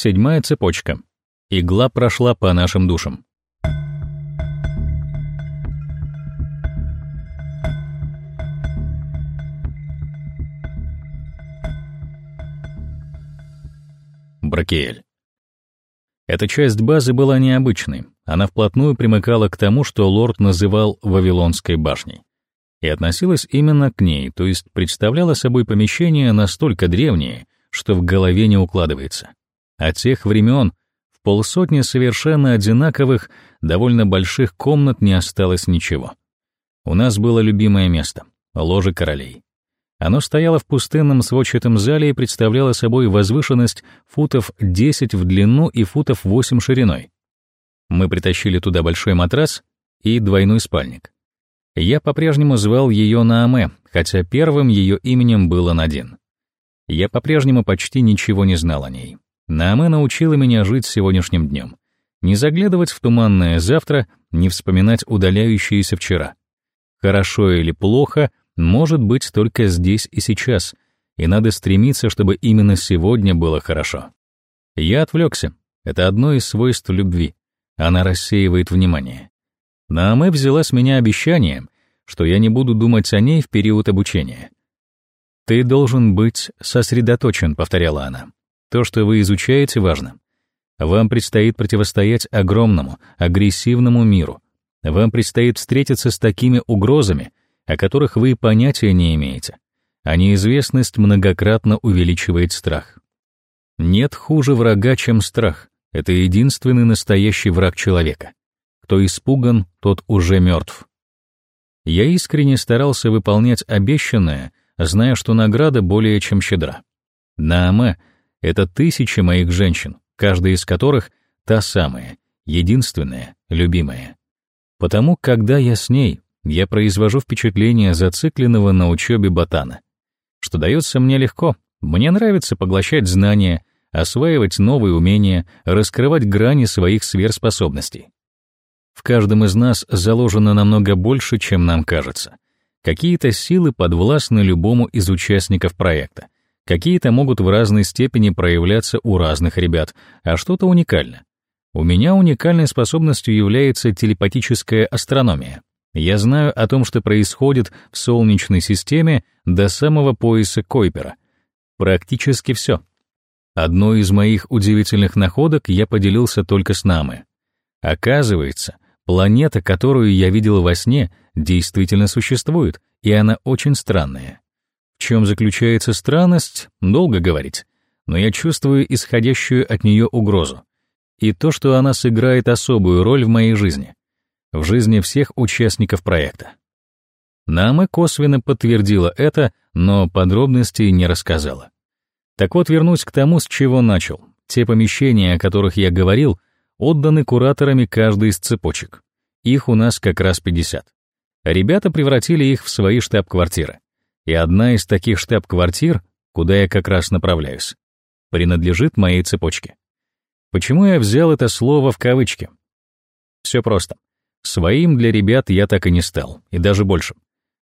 Седьмая цепочка. Игла прошла по нашим душам. Бракеэль. Эта часть базы была необычной. Она вплотную примыкала к тому, что лорд называл Вавилонской башней. И относилась именно к ней, то есть представляла собой помещение настолько древнее, что в голове не укладывается. От тех времен в полсотни совершенно одинаковых, довольно больших комнат не осталось ничего. У нас было любимое место — ложе королей. Оно стояло в пустынном сводчатом зале и представляло собой возвышенность футов 10 в длину и футов 8 шириной. Мы притащили туда большой матрас и двойной спальник. Я по-прежнему звал ее Нааме, хотя первым ее именем было Надин. Я по-прежнему почти ничего не знал о ней. Нааме научила меня жить сегодняшним днем. Не заглядывать в туманное завтра, не вспоминать удаляющееся вчера. Хорошо или плохо может быть только здесь и сейчас, и надо стремиться, чтобы именно сегодня было хорошо. Я отвлекся. Это одно из свойств любви. Она рассеивает внимание. Нааме взяла с меня обещание, что я не буду думать о ней в период обучения. «Ты должен быть сосредоточен», — повторяла она. «То, что вы изучаете, важно. Вам предстоит противостоять огромному, агрессивному миру. Вам предстоит встретиться с такими угрозами, о которых вы понятия не имеете, а неизвестность многократно увеличивает страх. Нет хуже врага, чем страх. Это единственный настоящий враг человека. Кто испуган, тот уже мертв. Я искренне старался выполнять обещанное, зная, что награда более чем щедра. Нааме — это тысячи моих женщин, каждая из которых та самая, единственная, любимая. Потому, когда я с ней, я произвожу впечатление зацикленного на учебе ботана. Что дается мне легко. Мне нравится поглощать знания, осваивать новые умения, раскрывать грани своих сверхспособностей. В каждом из нас заложено намного больше, чем нам кажется. Какие-то силы подвластны любому из участников проекта. Какие-то могут в разной степени проявляться у разных ребят, а что-то уникально. У меня уникальной способностью является телепатическая астрономия. Я знаю о том, что происходит в Солнечной системе до самого пояса Койпера. Практически все. Одной из моих удивительных находок я поделился только с Намы. Оказывается, планета, которую я видел во сне, действительно существует, и она очень странная. В чем заключается странность, долго говорить, но я чувствую исходящую от нее угрозу. И то, что она сыграет особую роль в моей жизни в жизни всех участников проекта. Нама косвенно подтвердила это, но подробностей не рассказала. Так вот, вернусь к тому, с чего начал. Те помещения, о которых я говорил, отданы кураторами каждой из цепочек. Их у нас как раз 50. Ребята превратили их в свои штаб-квартиры. И одна из таких штаб-квартир, куда я как раз направляюсь, принадлежит моей цепочке. Почему я взял это слово в кавычки? Все просто. Своим для ребят я так и не стал, и даже больше.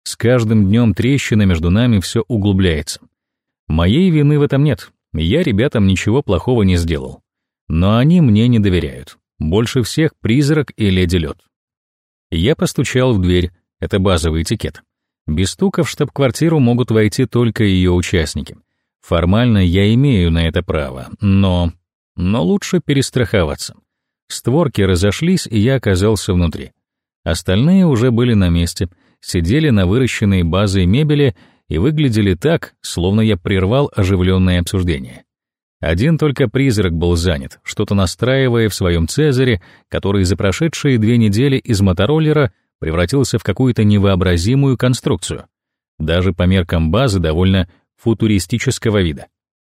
С каждым днем трещина между нами все углубляется. Моей вины в этом нет, я ребятам ничего плохого не сделал. Но они мне не доверяют. Больше всех призрак и леди лед. Я постучал в дверь, это базовый этикет. Без стука в штаб-квартиру могут войти только ее участники. Формально я имею на это право, но... Но лучше перестраховаться. Створки разошлись, и я оказался внутри. Остальные уже были на месте, сидели на выращенной базой мебели и выглядели так, словно я прервал оживленное обсуждение. Один только призрак был занят, что-то настраивая в своем Цезаре, который за прошедшие две недели из мотороллера превратился в какую-то невообразимую конструкцию. Даже по меркам базы довольно футуристического вида.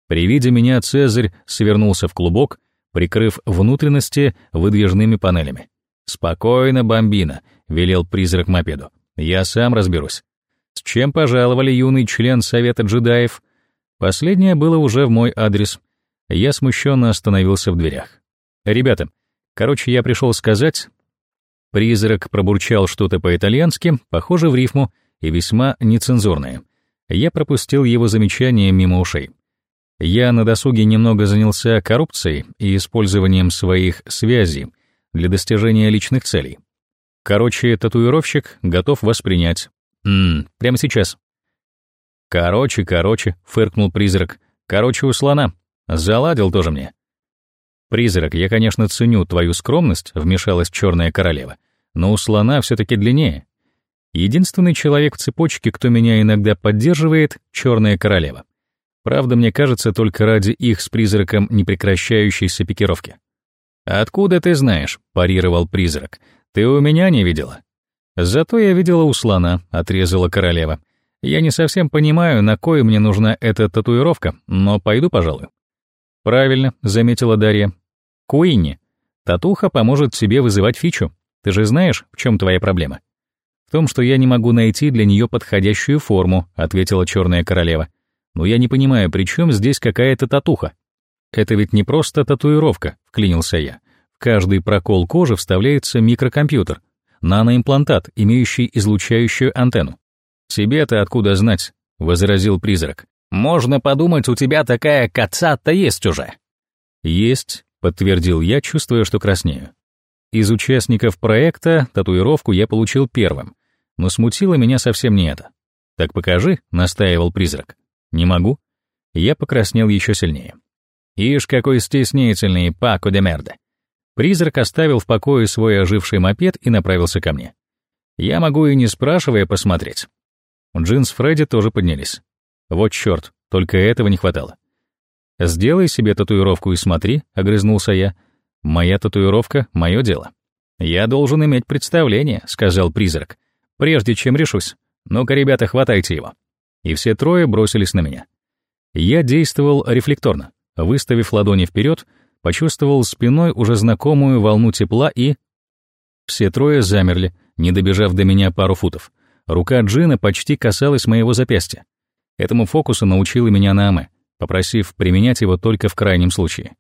При виде меня Цезарь свернулся в клубок, прикрыв внутренности выдвижными панелями. «Спокойно, бомбина», — велел призрак мопеду. «Я сам разберусь». «С чем пожаловали юный член Совета джедаев?» Последнее было уже в мой адрес. Я смущенно остановился в дверях. «Ребята, короче, я пришел сказать...» Призрак пробурчал что-то по-итальянски, похоже в рифму, и весьма нецензурное. Я пропустил его замечание мимо ушей. Я на досуге немного занялся коррупцией и использованием своих связей для достижения личных целей. Короче, татуировщик готов воспринять. Ммм, прямо сейчас. Короче, короче, фыркнул призрак. Короче, у слона. Заладил тоже мне. Призрак, я, конечно, ценю твою скромность, вмешалась черная королева, но у слона все-таки длиннее. Единственный человек в цепочке, кто меня иногда поддерживает, черная королева. Правда, мне кажется, только ради их с призраком непрекращающейся пикировки. «Откуда ты знаешь?» — парировал призрак. «Ты у меня не видела?» «Зато я видела у слона», — отрезала королева. «Я не совсем понимаю, на кой мне нужна эта татуировка, но пойду, пожалуй». «Правильно», — заметила Дарья. «Куинни, татуха поможет тебе вызывать фичу. Ты же знаешь, в чем твоя проблема?» «В том, что я не могу найти для нее подходящую форму», — ответила черная королева. Но я не понимаю, при чем здесь какая-то татуха? Это ведь не просто татуировка, вклинился я. В каждый прокол кожи вставляется микрокомпьютер, наноимплантат, имеющий излучающую антенну. «Тебе-то откуда знать?» — возразил призрак. «Можно подумать, у тебя такая кацата есть уже». «Есть», — подтвердил я, чувствуя, что краснею. Из участников проекта татуировку я получил первым, но смутило меня совсем не это. «Так покажи», — настаивал призрак. «Не могу». Я покраснел еще сильнее. «Ишь, какой стеснительный Пако де Мерде». Призрак оставил в покое свой оживший мопед и направился ко мне. Я могу и не спрашивая посмотреть. Джин с Фредди тоже поднялись. Вот черт, только этого не хватало. «Сделай себе татуировку и смотри», — огрызнулся я. «Моя татуировка — мое дело». «Я должен иметь представление», — сказал призрак, «прежде чем решусь. Ну-ка, ребята, хватайте его» и все трое бросились на меня. Я действовал рефлекторно, выставив ладони вперед, почувствовал спиной уже знакомую волну тепла и... Все трое замерли, не добежав до меня пару футов. Рука Джина почти касалась моего запястья. Этому фокусу научила меня Нааме, попросив применять его только в крайнем случае.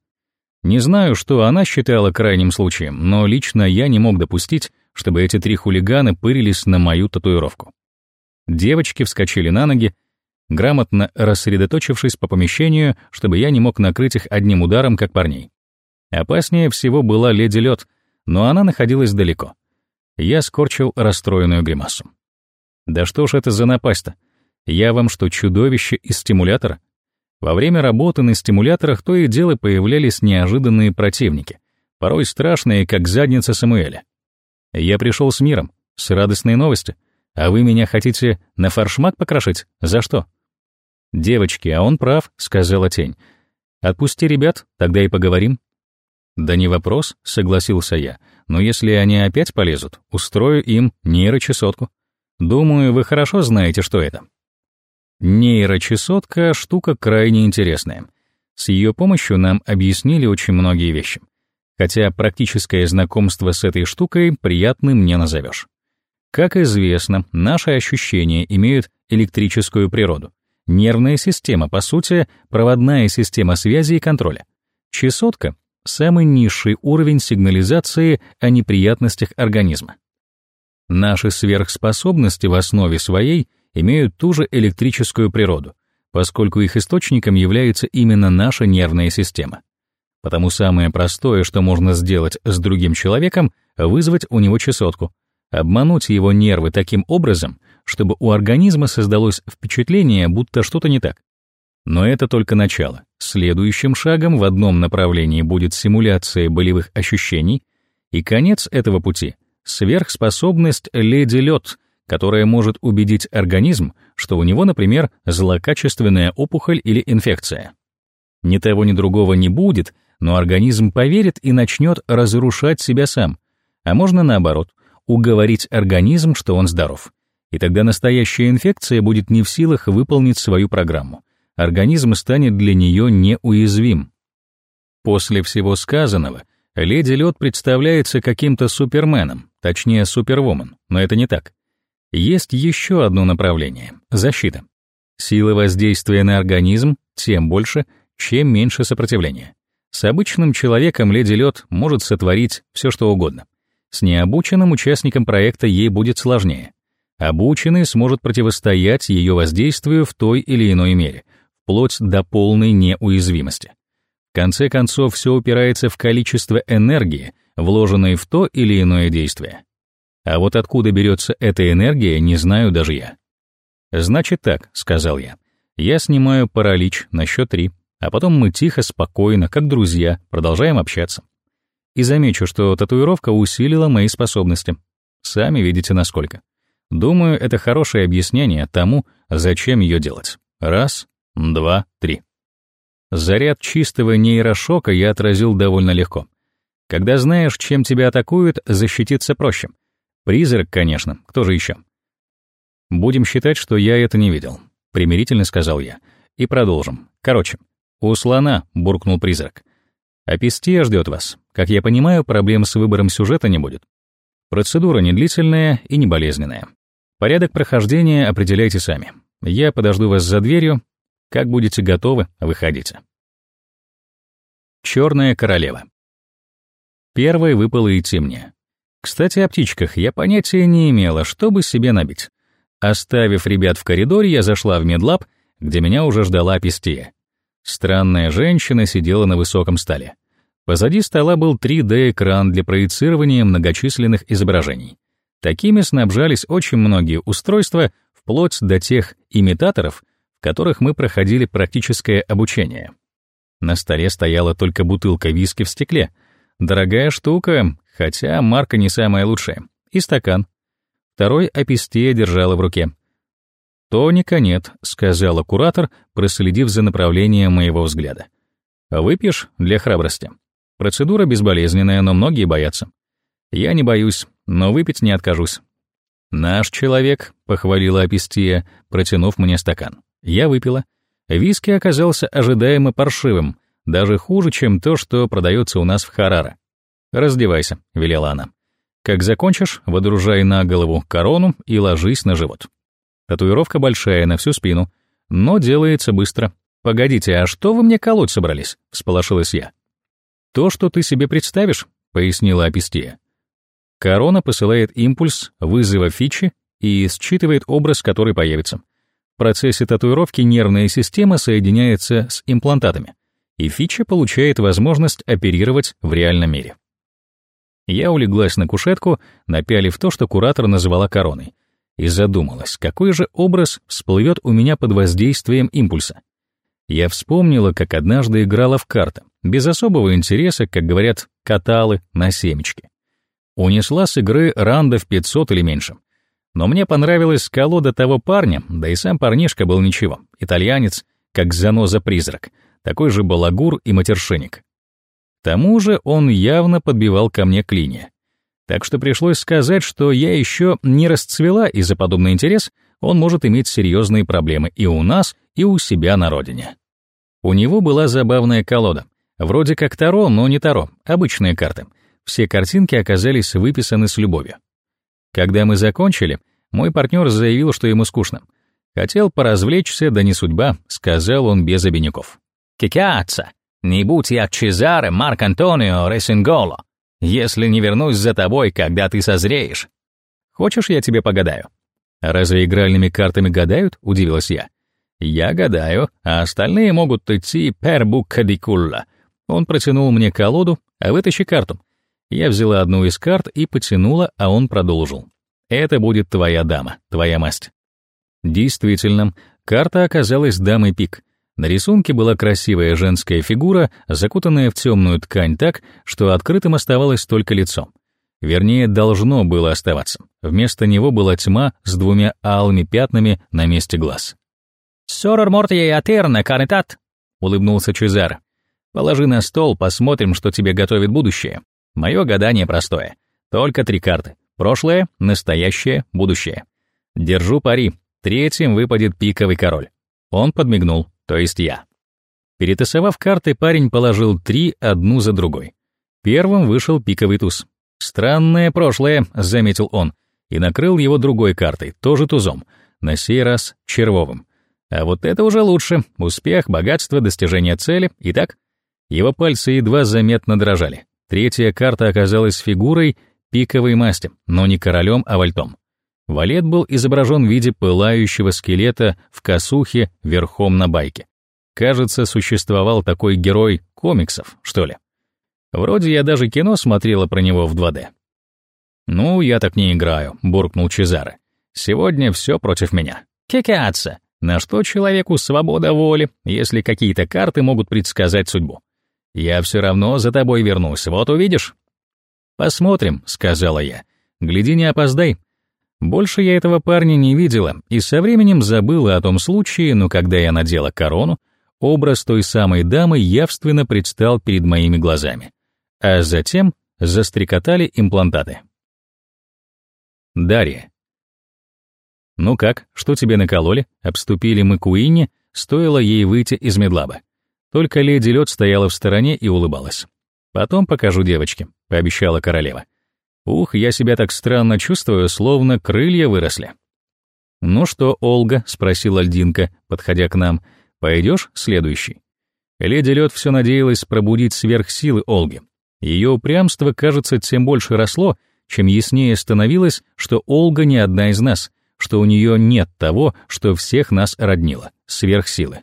Не знаю, что она считала крайним случаем, но лично я не мог допустить, чтобы эти три хулигана пырились на мою татуировку. Девочки вскочили на ноги, грамотно рассредоточившись по помещению, чтобы я не мог накрыть их одним ударом, как парней. Опаснее всего была леди Лед, но она находилась далеко. Я скорчил расстроенную гримасу. Да что ж это за напасть-то? Я вам что, чудовище из стимулятора? Во время работы на стимуляторах то и дело появлялись неожиданные противники, порой страшные, как задница Самуэля. Я пришел с миром, с радостной новостью, а вы меня хотите на фаршмак покрошить? За что? Девочки, а он прав, сказала тень. Отпусти ребят, тогда и поговорим. Да не вопрос, согласился я. Но если они опять полезут, устрою им нейрочесотку. Думаю, вы хорошо знаете, что это. Нейрочесотка — штука крайне интересная. С ее помощью нам объяснили очень многие вещи. Хотя практическое знакомство с этой штукой приятным не назовешь. Как известно, наши ощущения имеют электрическую природу. Нервная система, по сути, проводная система связи и контроля. Чесотка — самый низший уровень сигнализации о неприятностях организма. Наши сверхспособности в основе своей имеют ту же электрическую природу, поскольку их источником является именно наша нервная система. Потому самое простое, что можно сделать с другим человеком, вызвать у него чесотку — обмануть его нервы таким образом, чтобы у организма создалось впечатление, будто что-то не так. Но это только начало. Следующим шагом в одном направлении будет симуляция болевых ощущений, и конец этого пути — сверхспособность леди лед, которая может убедить организм, что у него, например, злокачественная опухоль или инфекция. Ни того, ни другого не будет, но организм поверит и начнет разрушать себя сам. А можно наоборот — уговорить организм, что он здоров. И тогда настоящая инфекция будет не в силах выполнить свою программу. Организм станет для нее неуязвим. После всего сказанного, леди Лед представляется каким-то суперменом, точнее супервумен, но это не так. Есть еще одно направление — защита. Сила воздействия на организм тем больше, чем меньше сопротивления. С обычным человеком леди Лед может сотворить все что угодно. С необученным участником проекта ей будет сложнее. Обученный сможет противостоять ее воздействию в той или иной мере, вплоть до полной неуязвимости. Конце концов, все упирается в количество энергии, вложенной в то или иное действие. А вот откуда берется эта энергия, не знаю даже я. «Значит так», — сказал я. «Я снимаю паралич на счет три, а потом мы тихо, спокойно, как друзья, продолжаем общаться. И замечу, что татуировка усилила мои способности. Сами видите, насколько. Думаю, это хорошее объяснение тому, зачем ее делать. Раз, два, три. Заряд чистого нейрошока я отразил довольно легко. Когда знаешь, чем тебя атакуют, защититься проще. Призрак, конечно, кто же еще? Будем считать, что я это не видел, примирительно сказал я. И продолжим. Короче, у слона, буркнул призрак. Апистия ждет вас. Как я понимаю, проблем с выбором сюжета не будет. Процедура не длительная и не болезненная. Порядок прохождения определяйте сами. Я подожду вас за дверью. Как будете готовы, выходите. Черная королева. Первой выпало идти мне. Кстати, о птичках я понятия не имела, чтобы себе набить. Оставив ребят в коридоре, я зашла в медлаб, где меня уже ждала Пестия. Странная женщина сидела на высоком столе. Позади стола был 3D-экран для проецирования многочисленных изображений. Такими снабжались очень многие устройства, вплоть до тех имитаторов, которых мы проходили практическое обучение. На столе стояла только бутылка виски в стекле. Дорогая штука, хотя марка не самая лучшая. И стакан. Второй апистея держала в руке. «Тоника нет», — сказала куратор, проследив за направлением моего взгляда. «Выпьешь для храбрости?» Процедура безболезненная, но многие боятся. Я не боюсь, но выпить не откажусь. «Наш человек», — похвалила Апистия, протянув мне стакан. Я выпила. Виски оказался ожидаемо паршивым, даже хуже, чем то, что продается у нас в Хараре. «Раздевайся», — велела она. «Как закончишь, водружай на голову корону и ложись на живот». Татуировка большая, на всю спину, но делается быстро. «Погодите, а что вы мне колоть собрались?» — всполошилась я. «То, что ты себе представишь», — пояснила Апистия. Корона посылает импульс вызова фичи и считывает образ, который появится. В процессе татуировки нервная система соединяется с имплантатами, и фича получает возможность оперировать в реальном мире. Я улеглась на кушетку, напялив то, что куратор называла короной, и задумалась, какой же образ всплывет у меня под воздействием импульса. Я вспомнила, как однажды играла в карты, без особого интереса, как говорят, каталы на семечке. Унесла с игры ранда в 500 или меньше. Но мне понравилась колода того парня, да и сам парнишка был ничего, итальянец, как заноза-призрак, такой же балагур и матершинник тому же он явно подбивал ко мне клинья. Так что пришлось сказать, что я еще не расцвела, и за подобный интерес он может иметь серьезные проблемы и у нас, и у себя на родине. У него была забавная колода. Вроде как Таро, но не Таро, обычные карты. Все картинки оказались выписаны с любовью. Когда мы закончили, мой партнер заявил, что ему скучно. Хотел поразвлечься, да не судьба, сказал он без обиняков. «Кикяца! Не будь я Чезаре, Марк Антонио, Ресинголо, если не вернусь за тобой, когда ты созреешь. Хочешь, я тебе погадаю? Разве игральными картами гадают? Удивилась я. Я гадаю, а остальные могут идти culla. Он протянул мне колоду, а вытащи карту. Я взяла одну из карт и потянула, а он продолжил. Это будет твоя дама, твоя масть. Действительно, карта оказалась дамой пик — на рисунке была красивая женская фигура, закутанная в темную ткань так, что открытым оставалось только лицо. Вернее, должно было оставаться. Вместо него была тьма с двумя алыми пятнами на месте глаз. «Сорор мортия атерна, карнетат», — улыбнулся Чезар. «Положи на стол, посмотрим, что тебе готовит будущее. Мое гадание простое. Только три карты. Прошлое, настоящее, будущее. Держу пари. Третьим выпадет пиковый король». Он подмигнул то есть я. Перетасовав карты, парень положил три одну за другой. Первым вышел пиковый туз. «Странное прошлое», — заметил он, и накрыл его другой картой, тоже тузом, на сей раз червовым. А вот это уже лучше. Успех, богатство, достижение цели. Итак, его пальцы едва заметно дрожали. Третья карта оказалась фигурой пиковой масти, но не королем, а вальтом. Валет был изображен в виде пылающего скелета в косухе верхом на байке. Кажется, существовал такой герой комиксов, что ли. Вроде я даже кино смотрела про него в 2D. «Ну, я так не играю», — буркнул Чезаре. «Сегодня все против меня. Кекаться! На что человеку свобода воли, если какие-то карты могут предсказать судьбу? Я все равно за тобой вернусь, вот увидишь». «Посмотрим», — сказала я. «Гляди, не опоздай». Больше я этого парня не видела и со временем забыла о том случае, но когда я надела корону, образ той самой дамы явственно предстал перед моими глазами. А затем застрекотали имплантаты. Дарья. «Ну как, что тебе накололи?» Обступили мы Куинни, стоило ей выйти из медлаба. Только леди Лед стояла в стороне и улыбалась. «Потом покажу девочке», — пообещала королева. «Ух, я себя так странно чувствую, словно крылья выросли». «Ну что, Олга?» — спросила Альдинка, подходя к нам. «Пойдешь следующий?» Леди Лед все надеялась пробудить сверхсилы Олги. Ее упрямство, кажется, тем больше росло, чем яснее становилось, что Олга не одна из нас, что у нее нет того, что всех нас роднило — сверхсилы.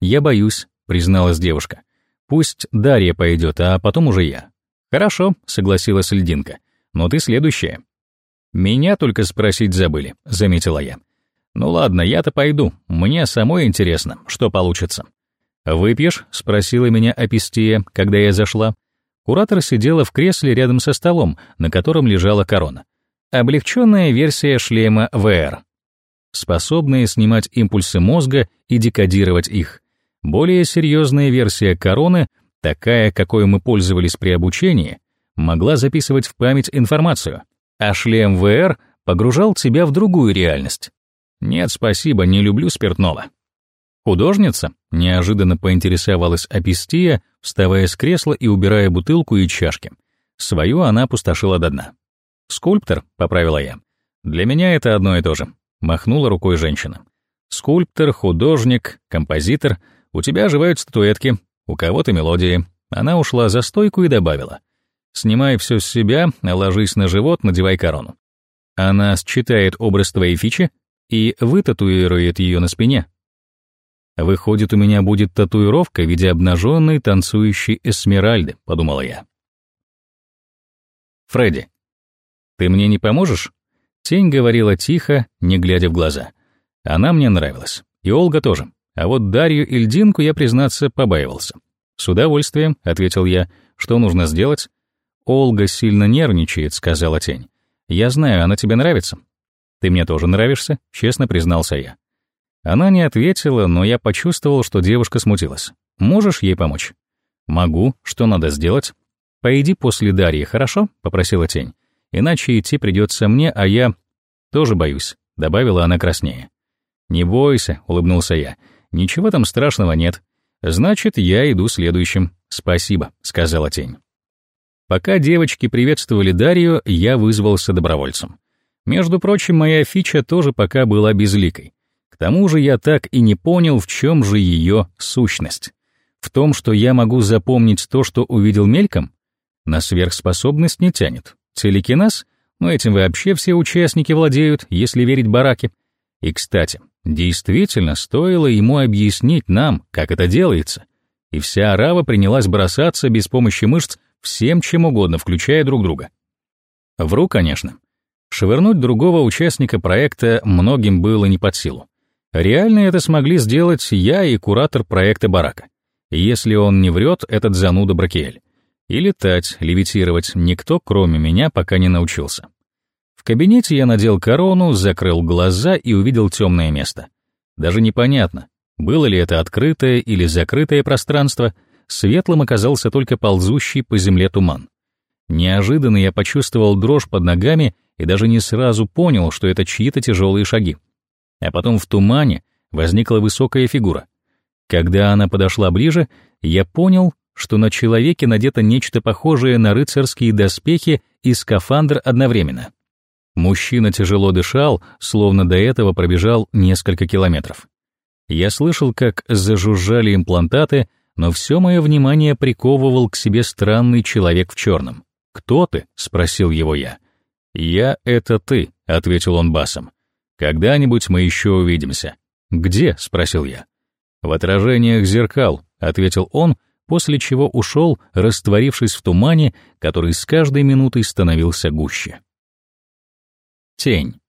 «Я боюсь», — призналась девушка. «Пусть Дарья пойдет, а потом уже я». «Хорошо», — согласилась Льдинка. «Но ты следующая». «Меня только спросить забыли», — заметила я. «Ну ладно, я-то пойду. Мне самой интересно, что получится». «Выпьешь?» — спросила меня Апистия, когда я зашла. Куратор сидела в кресле рядом со столом, на котором лежала корона. Облегченная версия шлема VR, способная снимать импульсы мозга и декодировать их. Более серьезная версия короны, такая, какой мы пользовались при обучении, могла записывать в память информацию, а шлем VR погружал тебя в другую реальность. Нет, спасибо, не люблю спиртного. Художница? Неожиданно поинтересовалась Апистия, вставая с кресла и убирая бутылку и чашки. Свою она опустошила до дна. «Скульптор», — поправила я. «Для меня это одно и то же», — махнула рукой женщина. «Скульптор, художник, композитор. У тебя оживают статуэтки, у кого-то мелодии». Она ушла за стойку и добавила. «Снимай все с себя, ложись на живот, надевай корону». Она считает образ твоей фичи и вытатуирует ее на спине. Выходит, у меня будет татуировка в виде обнаженной танцующей эсмеральды, подумала я. Фредди. «Ты мне не поможешь?» Тень говорила тихо, не глядя в глаза. Она мне нравилась. И Олга тоже. А вот Дарью Льдинку я, признаться, побаивался. «С удовольствием», — ответил я. «Что нужно сделать?» «Олга сильно нервничает», — сказала тень. «Я знаю, она тебе нравится». «Ты мне тоже нравишься», — честно признался я. Она не ответила, но я почувствовал, что девушка смутилась. «Можешь ей помочь?» «Могу. Что надо сделать?» «Пойди после Дарьи, хорошо?» — попросила тень. Иначе идти придется мне, а я тоже боюсь», — добавила она краснее. «Не бойся», — улыбнулся я. «Ничего там страшного нет. Значит, я иду следующим. Спасибо», — сказала тень. Пока девочки приветствовали Дарью, я вызвался добровольцем. Между прочим, моя фича тоже пока была безликой. К тому же я так и не понял, в чем же ее сущность. В том, что я могу запомнить то, что увидел мельком? На сверхспособность не тянет. Телекинез? Ну, этим вообще все участники владеют, если верить бараке. И, кстати, действительно стоило ему объяснить нам, как это делается. И вся арава принялась бросаться без помощи мышц всем чем угодно, включая друг друга. Вру, конечно. Швырнуть другого участника проекта многим было не под силу. Реально это смогли сделать я и куратор проекта Барака. Если он не врет, этот зануда Бракиэль. И летать, левитировать никто, кроме меня, пока не научился. В кабинете я надел корону, закрыл глаза и увидел темное место. Даже непонятно, было ли это открытое или закрытое пространство, светлым оказался только ползущий по земле туман. Неожиданно я почувствовал дрожь под ногами и даже не сразу понял, что это чьи-то тяжелые шаги. А потом в тумане возникла высокая фигура. Когда она подошла ближе, я понял, что на человеке надето нечто похожее на рыцарские доспехи и скафандр одновременно. Мужчина тяжело дышал, словно до этого пробежал несколько километров. Я слышал, как зажужжали имплантаты, но все мое внимание приковывал к себе странный человек в черном. «Кто ты?» — спросил его я. «Я — это ты», — ответил он басом. «Когда-нибудь мы еще увидимся». «Где?» — спросил я. В отражениях зеркал, ответил он, после чего ушел, растворившись в тумане, который с каждой минутой становился гуще. Тень.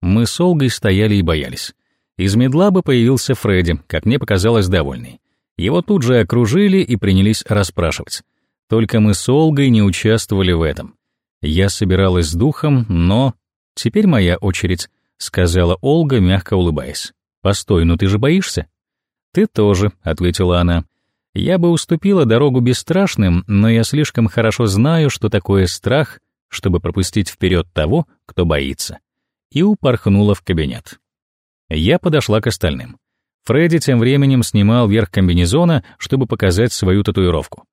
Мы с Олгой стояли и боялись. Из медлаба появился Фредди, как мне показалось, довольный. Его тут же окружили и принялись расспрашивать. Только мы с Олгой не участвовали в этом. Я собиралась с духом, но... Теперь моя очередь, сказала Олга, мягко улыбаясь. Постой, ну ты же боишься? Ты тоже, ответила она. Я бы уступила дорогу бесстрашным, но я слишком хорошо знаю, что такое страх, чтобы пропустить вперед того, кто боится. И упорхнула в кабинет. Я подошла к остальным. Фредди тем временем снимал верх комбинезона, чтобы показать свою татуировку.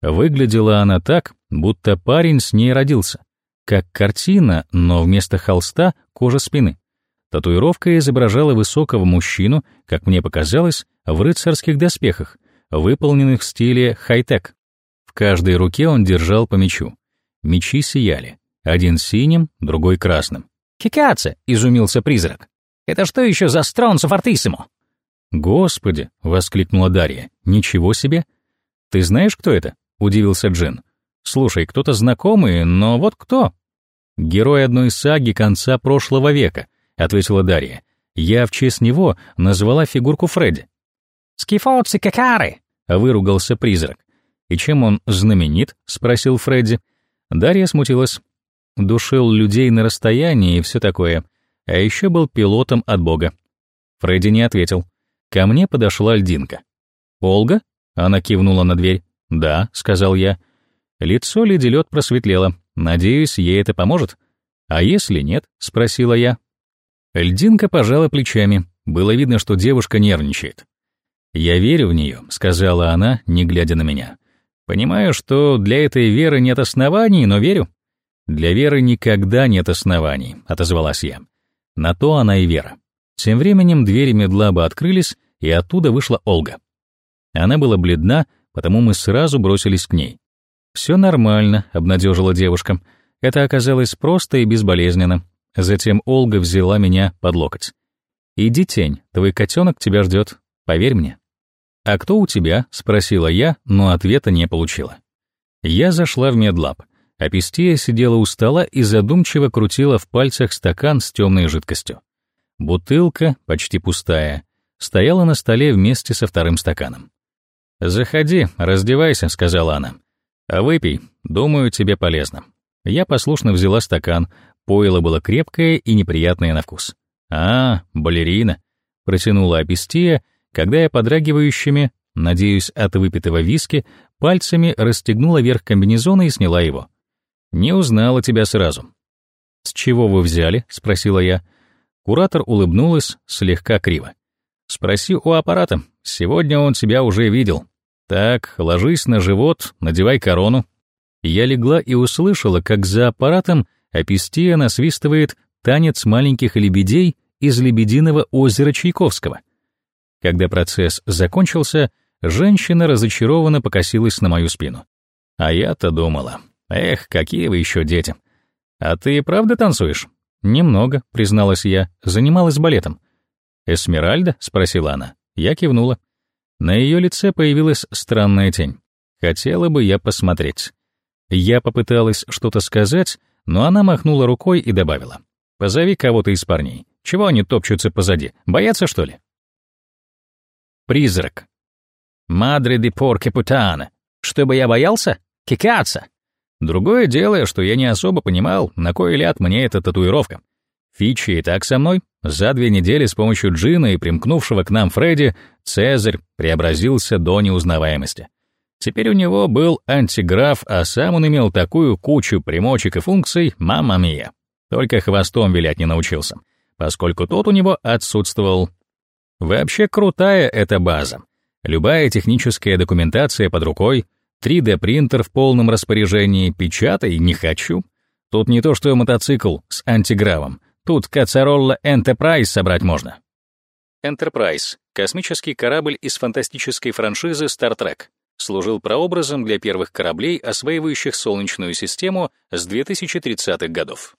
Выглядела она так, будто парень с ней родился. Как картина, но вместо холста — кожа спины. Татуировка изображала высокого мужчину, как мне показалось, в рыцарских доспехах, выполненных в стиле хай-тек. В каждой руке он держал по мечу. Мечи сияли. Один синим, другой красным. «Кикаце!» — изумился призрак. «Это что еще за стронцо фортиссимо?» «Господи!» — воскликнула Дарья. «Ничего себе!» «Ты знаешь, кто это?» — удивился Джин. «Слушай, кто-то знакомый, но вот кто?» «Герой одной саги конца прошлого века», — ответила Дарья. «Я в честь него назвала фигурку Фредди». «Скифоци какары!» — выругался призрак. «И чем он знаменит?» — спросил Фредди. Дарья смутилась. Душил людей на расстоянии и все такое. А еще был пилотом от бога. Фредди не ответил. Ко мне подошла льдинка. «Олга?» — она кивнула на дверь. «Да», — сказал я. Лицо леди лед просветлело. Надеюсь, ей это поможет. «А если нет?» — спросила я. Льдинка пожала плечами. Было видно, что девушка нервничает. «Я верю в нее», — сказала она, не глядя на меня. «Понимаю, что для этой веры нет оснований, но верю». «Для веры никогда нет оснований», — отозвалась я. «На то она и вера». Тем временем двери медлаба открылись, и оттуда вышла Ольга. Она была бледна, потому мы сразу бросились к ней. «Все нормально», — обнадежила девушка. Это оказалось просто и безболезненно. Затем Ольга взяла меня под локоть. «Иди, тень, твой котенок тебя ждет, поверь мне». «А кто у тебя?» — спросила я, но ответа не получила. Я зашла в медлаб. Апистия сидела у стола и задумчиво крутила в пальцах стакан с темной жидкостью. Бутылка, почти пустая, стояла на столе вместе со вторым стаканом. «Заходи, раздевайся», — сказала она. «А выпей, думаю, тебе полезно». Я послушно взяла стакан, пойло было крепкое и неприятное на вкус. «А, балерина», — протянула Апистия, когда я подрагивающими, надеюсь, от выпитого виски, пальцами расстегнула верх комбинезона и сняла его. «Не узнала тебя сразу». «С чего вы взяли?» — спросила я. Куратор улыбнулась слегка криво. «Спроси у аппарата. Сегодня он тебя уже видел. Так, ложись на живот, надевай корону». Я легла и услышала, как за аппаратом Апистия насвистывает танец маленьких лебедей из «Лебединого озера» Чайковского. Когда процесс закончился, женщина разочарованно покосилась на мою спину. А я-то думала, эх, какие вы еще дети. А ты правда танцуешь? «Немного», — призналась я, — занималась балетом. «Эсмеральда?» — спросила она. Я кивнула. На ее лице появилась странная тень. Хотела бы я посмотреть. Я попыталась что-то сказать, но она махнула рукой и добавила. «Позови кого-то из парней. Чего они топчутся позади? Боятся, что ли?» Призрак. «Мадре де порке путана. Чтобы я боялся? Кикаться!» Другое дело, что я не особо понимал, на кой ляд мне эта татуировка. Фичи и так со мной. За две недели с помощью Джина и примкнувшего к нам Фредди Цезарь преобразился до неузнаваемости. Теперь у него был антиграф, а сам он имел такую кучу примочек и функций, мама мия. Только хвостом вилять не научился, поскольку тот у него отсутствовал. Вообще крутая эта база. Любая техническая документация под рукой — 3D-принтер в полном распоряжении, печатай не хочу. Тут не то что мотоцикл с антигравом, тут Кацаролла Enterprise собрать можно. Enterprise — космический корабль из фантастической франшизы Star Trek. Служил прообразом для первых кораблей, осваивающих Солнечную систему с 2030-х годов.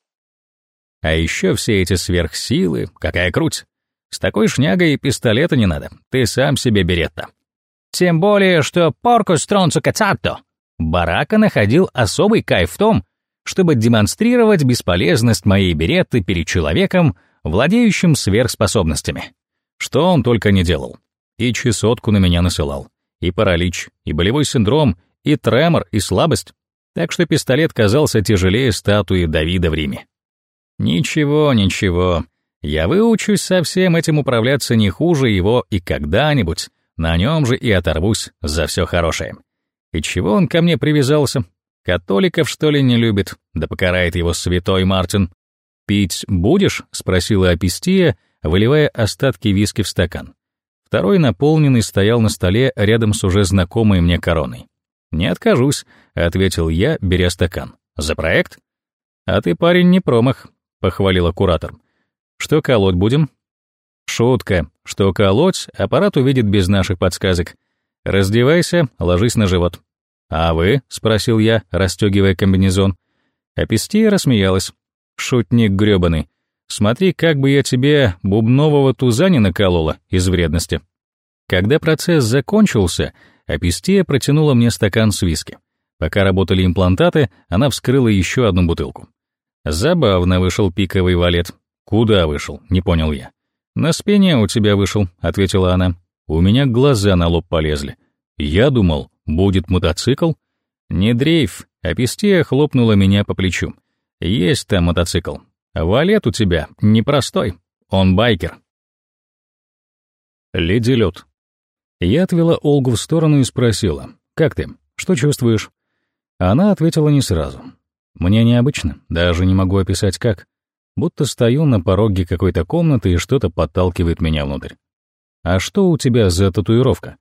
А еще все эти сверхсилы, какая круть! С такой шнягой пистолета не надо, ты сам себе беретта. Тем более, что поркус тронцу кацатто. Барака находил особый кайф в том, чтобы демонстрировать бесполезность моей беретты перед человеком, владеющим сверхспособностями. Что он только не делал. И чесотку на меня насылал, и паралич, и болевой синдром, и тремор, и слабость. Так что пистолет казался тяжелее статуи Давида в Риме. Ничего, ничего. Я выучусь со всем этим управляться не хуже его и когда-нибудь на нем же и оторвусь за все хорошее. И чего он ко мне привязался? Католиков, что ли, не любит? Да покарает его святой Мартин. «Пить будешь?» — спросила Апистия, выливая остатки виски в стакан. Второй наполненный стоял на столе рядом с уже знакомой мне короной. «Не откажусь», — ответил я, беря стакан. «За проект?» «А ты, парень, не промах», — похвалила куратор. «Что колоть будем?» «Шутка. Что колоть, аппарат увидит без наших подсказок. Раздевайся, ложись на живот». «А вы?» — спросил я, расстегивая комбинезон. Апистия рассмеялась. «Шутник грёбаный. Смотри, как бы я тебе бубнового туза не наколола из вредности». Когда процесс закончился, Апистия протянула мне стакан с виски. Пока работали имплантаты, она вскрыла еще одну бутылку. Забавно вышел пиковый валет. Куда вышел? Не понял я. На спине у тебя вышел, ответила она. У меня глаза на лоб полезли. Я думал, будет мотоцикл. Не дрейф, Апистия хлопнула меня по плечу. Есть там мотоцикл. Валет у тебя непростой. Он байкер. Леди Лед. Я отвела Олгу в сторону и спросила, «Как ты? Что чувствуешь?» Она ответила не сразу. «Мне необычно, даже не могу описать как. Будто стою на пороге какой-то комнаты и что-то подталкивает меня внутрь. «А что у тебя за татуировка?»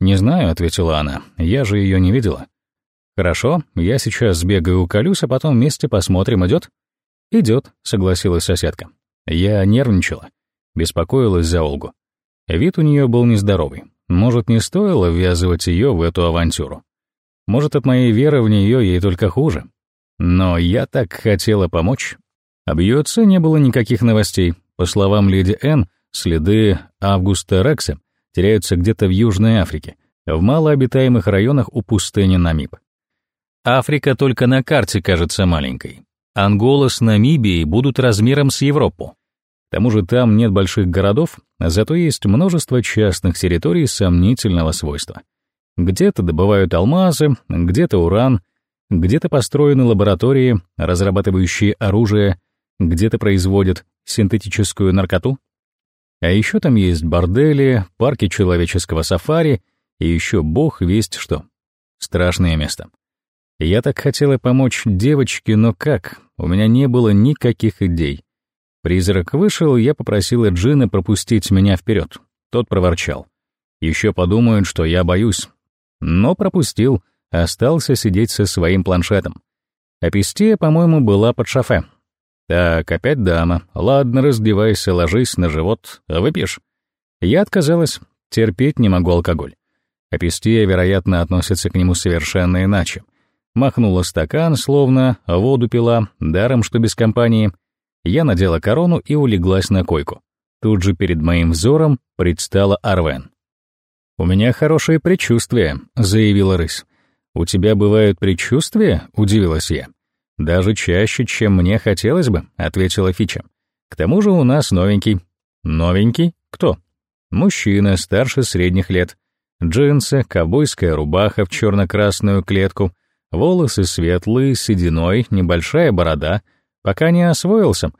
«Не знаю», — ответила она, — «я же ее не видела». «Хорошо, я сейчас сбегаю уколюсь, а потом вместе посмотрим, идет?» «Идет», — согласилась соседка. Я нервничала, беспокоилась за Олгу. Вид у нее был нездоровый. Может, не стоило ввязывать ее в эту авантюру. Может, от моей веры в нее ей только хуже. Но я так хотела помочь. Об Йоце не было никаких новостей. По словам леди Н, следы Августа Рекса теряются где-то в Южной Африке, в малообитаемых районах у пустыни Намиб. Африка только на карте кажется маленькой. Ангола с Намибией будут размером с Европу. К тому же там нет больших городов, зато есть множество частных территорий сомнительного свойства. Где-то добывают алмазы, где-то уран, где-то построены лаборатории, разрабатывающие оружие, где-то производят синтетическую наркоту. А еще там есть бордели, парки человеческого сафари и еще бог весть что. Страшное место. Я так хотела помочь девочке, но как? У меня не было никаких идей. Призрак вышел, я попросила Джина пропустить меня вперед. Тот проворчал. Еще подумают, что я боюсь. Но пропустил, остался сидеть со своим планшетом. Апистия, по-моему, была под шофе. Так, опять дама. Ладно, раздевайся, ложись на живот, выпьешь. Я отказалась, терпеть не могу алкоголь. Апистия, вероятно, относится к нему совершенно иначе. Махнула стакан, словно воду пила, даром, что без компании — я надела корону и улеглась на койку. Тут же перед моим взором предстала Арвен. «У меня хорошее предчувствие», — заявила рысь. «У тебя бывают предчувствия?» — удивилась я. «Даже чаще, чем мне хотелось бы», — ответила Фича. «К тому же у нас новенький». «Новенький? Кто?» «Мужчина, старше средних лет. Джинсы, ковбойская рубаха в черно-красную клетку, волосы светлые, сединой, небольшая борода, Пока не освоился.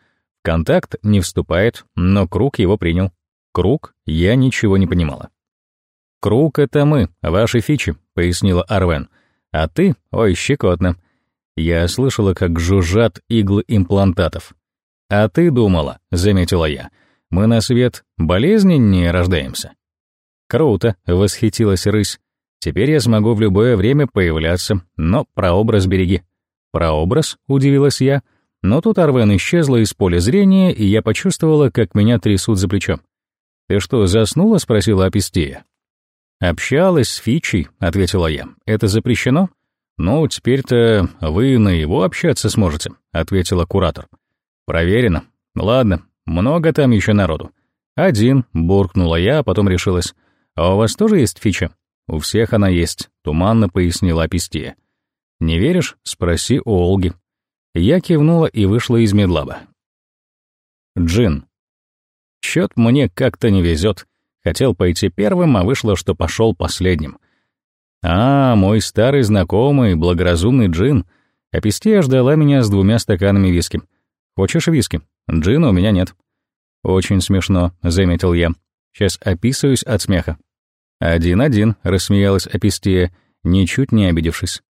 Контакт не вступает, но круг его принял. Круг я ничего не понимала. «Круг — это мы, ваши фичи», — пояснила Арвен. «А ты? Ой, щекотно». Я слышала, как жужжат иглы имплантатов. «А ты думала», — заметила я, — «мы на свет болезненнее рождаемся». «Круто», — восхитилась рысь. «Теперь я смогу в любое время появляться, но прообраз береги». «Прообраз?» — удивилась я. Но тут Арвен исчезла из поля зрения, и я почувствовала, как меня трясут за плечом. «Ты что, заснула?» — спросила Апистея. «Общалась с Фичей», — ответила я. «Это запрещено?» «Ну, теперь-то вы на его общаться сможете», — ответила куратор. «Проверено. Ладно, много там еще народу. «Один», — буркнула я, а потом решилась. «А у вас тоже есть фича?» «У всех она есть», — туманно пояснила Апистия. «Не веришь? Спроси у Олги». Я кивнула и вышла из медлаба. Джин. Чёт мне как-то не везет. Хотел пойти первым, а вышло, что пошел последним. А, мой старый знакомый, благоразумный Джин. Апистия ждала меня с двумя стаканами виски. Хочешь виски? Джина у меня нет. Очень смешно, заметил я. Сейчас описываюсь от смеха. «Один-один», — рассмеялась Апистия, ничуть не обидевшись.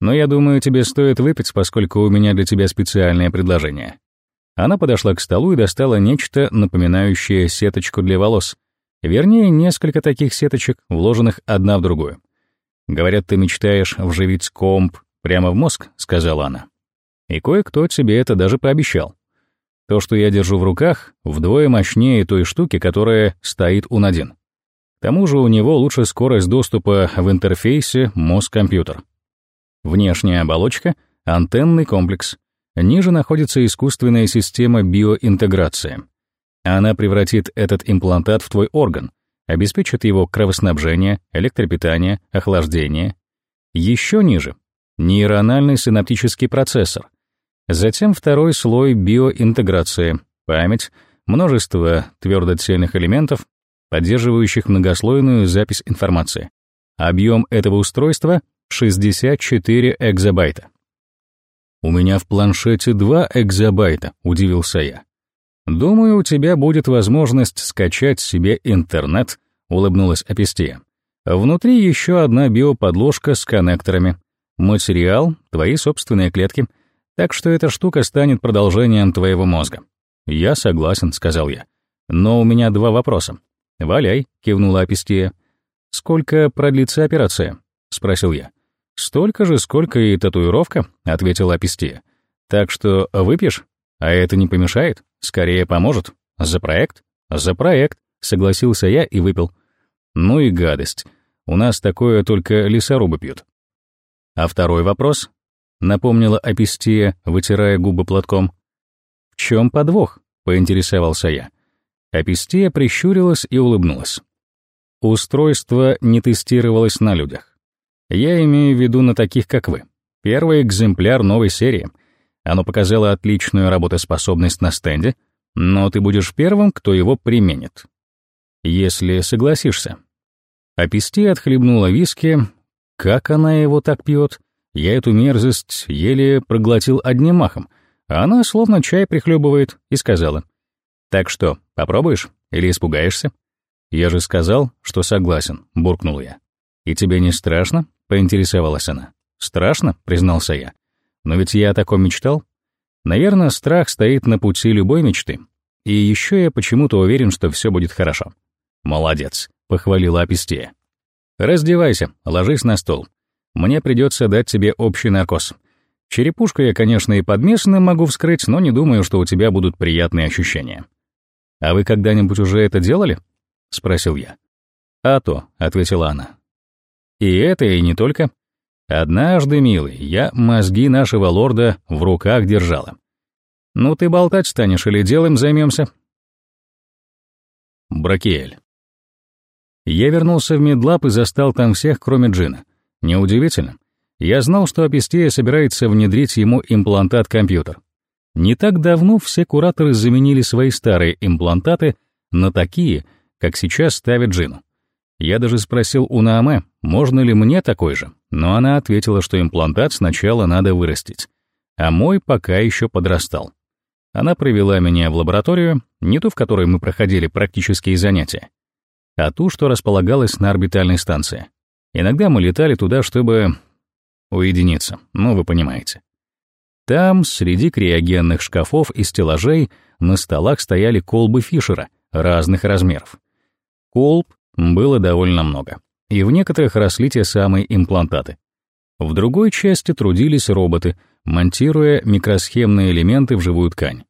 «Но я думаю, тебе стоит выпить, поскольку у меня для тебя специальное предложение». Она подошла к столу и достала нечто, напоминающее сеточку для волос. Вернее, несколько таких сеточек, вложенных одна в другую. «Говорят, ты мечтаешь вживить комп прямо в мозг», — сказала она. «И кое-кто тебе это даже пообещал. То, что я держу в руках, вдвое мощнее той штуки, которая стоит у Надин. К тому же у него лучше скорость доступа в интерфейсе мозг-компьютер. Внешняя оболочка — антенный комплекс. Ниже находится искусственная система биоинтеграции. Она превратит этот имплантат в твой орган, обеспечит его кровоснабжение, электропитание, охлаждение. Еще ниже — нейрональный синаптический процессор. Затем второй слой биоинтеграции, память, множество твердотельных элементов, поддерживающих многослойную запись информации. Объем этого устройства — 64 экзобайта. «У меня в планшете 2 экзобайта», — удивился я. «Думаю, у тебя будет возможность скачать себе интернет», — улыбнулась Апистия. «Внутри еще одна биоподложка с коннекторами. Материал — твои собственные клетки. Так что эта штука станет продолжением твоего мозга». «Я согласен», — сказал я. «Но у меня два вопроса. «Валяй», — кивнула Апистия. «Сколько продлится операция?» — спросил я. «Столько же, сколько и татуировка», — ответила Апистия. «Так что выпьешь? А это не помешает? Скорее поможет. За проект?» «За проект», — согласился я и выпил. «Ну и гадость. У нас такое только лесорубы пьют». «А второй вопрос?» — напомнила Апистия, вытирая губы платком. «В чем подвох?» — поинтересовался я. Апистия прищурилась и улыбнулась. Устройство не тестировалось на людях. Я имею в виду на таких, как вы. Первый экземпляр новой серии. Оно показало отличную работоспособность на стенде, но ты будешь первым, кто его применит. Если согласишься. Апистия отхлебнула виски. Как она его так пьет? Я эту мерзость еле проглотил одним махом, а она словно чай прихлебывает и сказала — так что, попробуешь или испугаешься? Я же сказал, что согласен, буркнул я. И тебе не страшно? поинтересовалась она. Страшно, признался я. Но ведь я о таком мечтал. Наверное, страх стоит на пути любой мечты. И еще я почему-то уверен, что все будет хорошо. Молодец, похвалила Апистея. Раздевайся, ложись на стол. Мне придется дать тебе общий наркоз. Черепушку я, конечно, и подмесным могу вскрыть, но не думаю, что у тебя будут приятные ощущения. «А вы когда-нибудь уже это делали?» — спросил я. «А то», — ответила она. «И это, и не только. Однажды, милый, я мозги нашего лорда в руках держала. Ну ты болтать станешь или делом займемся?» Бракиэль. Я вернулся в Медлаб и застал там всех, кроме Джина. Неудивительно. Я знал, что Апистея собирается внедрить ему имплантат-компьютер. Не так давно все кураторы заменили свои старые имплантаты на такие, как сейчас ставят Джину. Я даже спросил у Нааме, можно ли мне такой же, но она ответила, что имплантат сначала надо вырастить, а мой пока еще подрастал. Она привела меня в лабораторию, не ту, в которой мы проходили практические занятия, а ту, что располагалась на орбитальной станции. Иногда мы летали туда, чтобы уединиться, ну, вы понимаете. Там, среди криогенных шкафов и стеллажей, на столах стояли колбы Фишера разных размеров. Колб было довольно много, и в некоторых росли те самые имплантаты. В другой части трудились роботы, монтируя микросхемные элементы в живую ткань.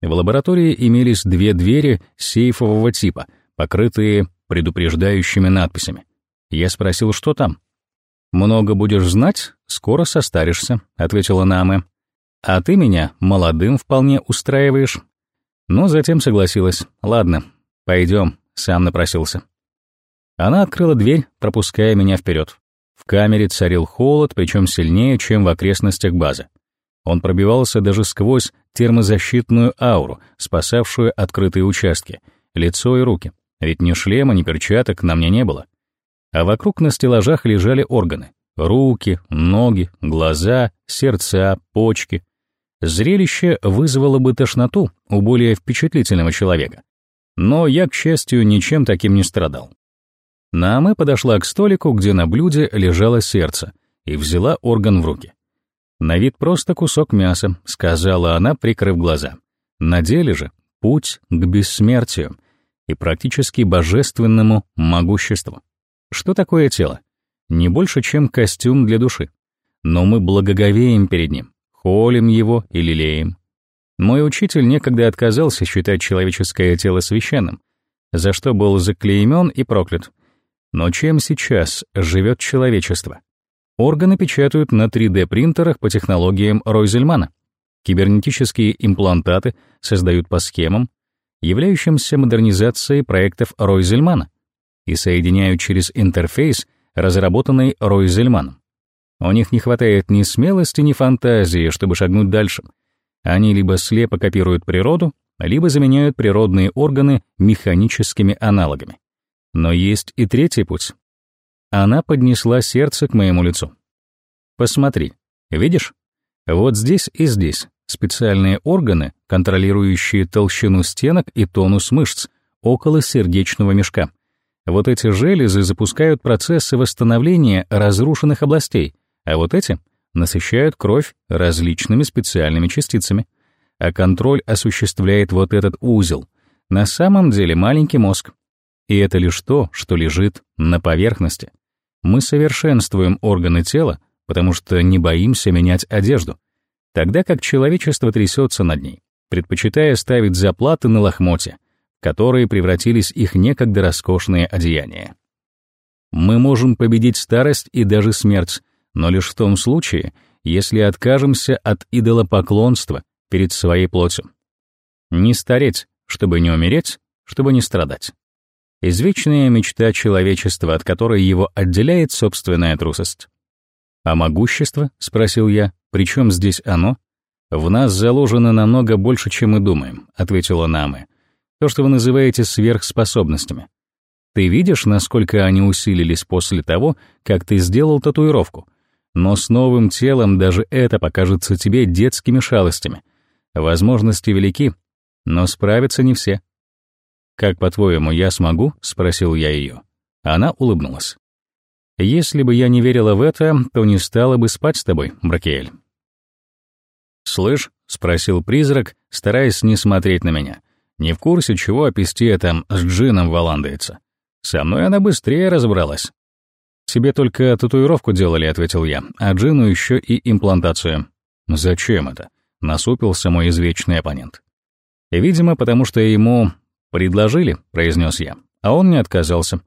В лаборатории имелись две двери сейфового типа, покрытые предупреждающими надписями. Я спросил, что там. «Много будешь знать, скоро состаришься», — ответила Наме. А ты меня молодым вполне устраиваешь. Но затем согласилась. Ладно, Пойдем, сам напросился. Она открыла дверь, пропуская меня вперед. В камере царил холод, причем сильнее, чем в окрестностях базы. Он пробивался даже сквозь термозащитную ауру, спасавшую открытые участки, лицо и руки, ведь ни шлема, ни перчаток на мне не было. А вокруг на стеллажах лежали органы — руки, ноги, глаза, сердца, почки. Зрелище вызвало бы тошноту у более впечатлительного человека. Но я, к счастью, ничем таким не страдал. Нааме подошла к столику, где на блюде лежало сердце, и взяла орган в руки. «На вид просто кусок мяса», — сказала она, прикрыв глаза. «На деле же путь к бессмертию и практически божественному могуществу. Что такое тело? Не больше, чем костюм для души. Но мы благоговеем перед ним, холим его и лелеем. Мой учитель некогда отказался считать человеческое тело священным, за что был заклеймен и проклят. Но чем сейчас живет человечество? Органы печатают на 3D-принтерах по технологиям Ройзельмана. Кибернетические имплантаты создают по схемам, являющимся модернизацией проектов Ройзельмана, и соединяют через интерфейс, разработанный Ройзельманом. У них не хватает ни смелости, ни фантазии, чтобы шагнуть дальше. Они либо слепо копируют природу, либо заменяют природные органы механическими аналогами. Но есть и третий путь. Она поднесла сердце к моему лицу. Посмотри, видишь? Вот здесь и здесь специальные органы, контролирующие толщину стенок и тонус мышц около сердечного мешка. Вот эти железы запускают процессы восстановления разрушенных областей, а вот эти насыщают кровь различными специальными частицами. А контроль осуществляет вот этот узел. На самом деле маленький мозг. И это лишь то, что лежит на поверхности. Мы совершенствуем органы тела, потому что не боимся менять одежду, тогда как человечество трясется над ней, предпочитая ставить заплаты на лохмотья, которые превратились их некогда роскошные одеяния. Мы можем победить старость и даже смерть, но лишь в том случае, если откажемся от идолопоклонства перед своей плотью. Не стареть, чтобы не умереть, чтобы не страдать извечная мечта человечества, от которой его отделяет собственная трусость. «А могущество?» — спросил я. «При чем здесь оно?» «В нас заложено намного больше, чем мы думаем», — ответила Намы. «То, что вы называете сверхспособностями. Ты видишь, насколько они усилились после того, как ты сделал татуировку? Но с новым телом даже это покажется тебе детскими шалостями. Возможности велики, но справятся не все. «Как, по-твоему, я смогу?» — спросил я ее. Она улыбнулась. «Если бы я не верила в это, то не стала бы спать с тобой, Бракель». «Слышь?» — спросил призрак, стараясь не смотреть на меня. «Не в курсе, чего Апестия там с джином валандается. Со мной она быстрее разобралась». «Тебе только татуировку делали», — ответил я, «а джину еще и имплантацию». «Зачем это?» — насупился мой извечный оппонент. Видимо, потому что ему «Предложили», — произнес я, а он не отказался.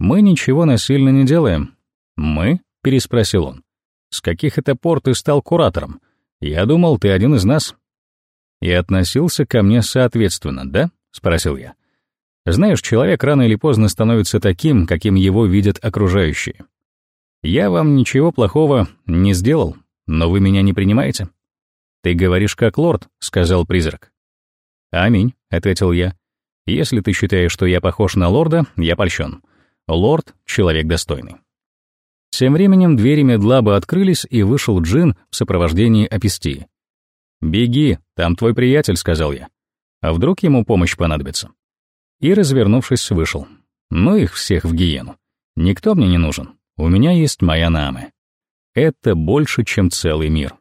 «Мы ничего насильно не делаем». «Мы?» — переспросил он. «С каких это пор ты стал куратором? Я думал, ты один из нас». И относился ко мне соответственно, да? — спросил я. Знаешь, человек рано или поздно становится таким, каким его видят окружающие. Я вам ничего плохого не сделал, но вы меня не принимаете. Ты говоришь как лорд, — сказал призрак. Аминь, — ответил я. Если ты считаешь, что я похож на лорда, я польщен. Лорд — человек достойный. Тем временем двери Медлаба открылись, и вышел Джин в сопровождении Апистии. «Беги, там твой приятель», — сказал я. «А вдруг ему помощь понадобится?» И, развернувшись, вышел. Ну их всех в гиену. Никто мне не нужен. У меня есть моя Намы. Это больше, чем целый мир.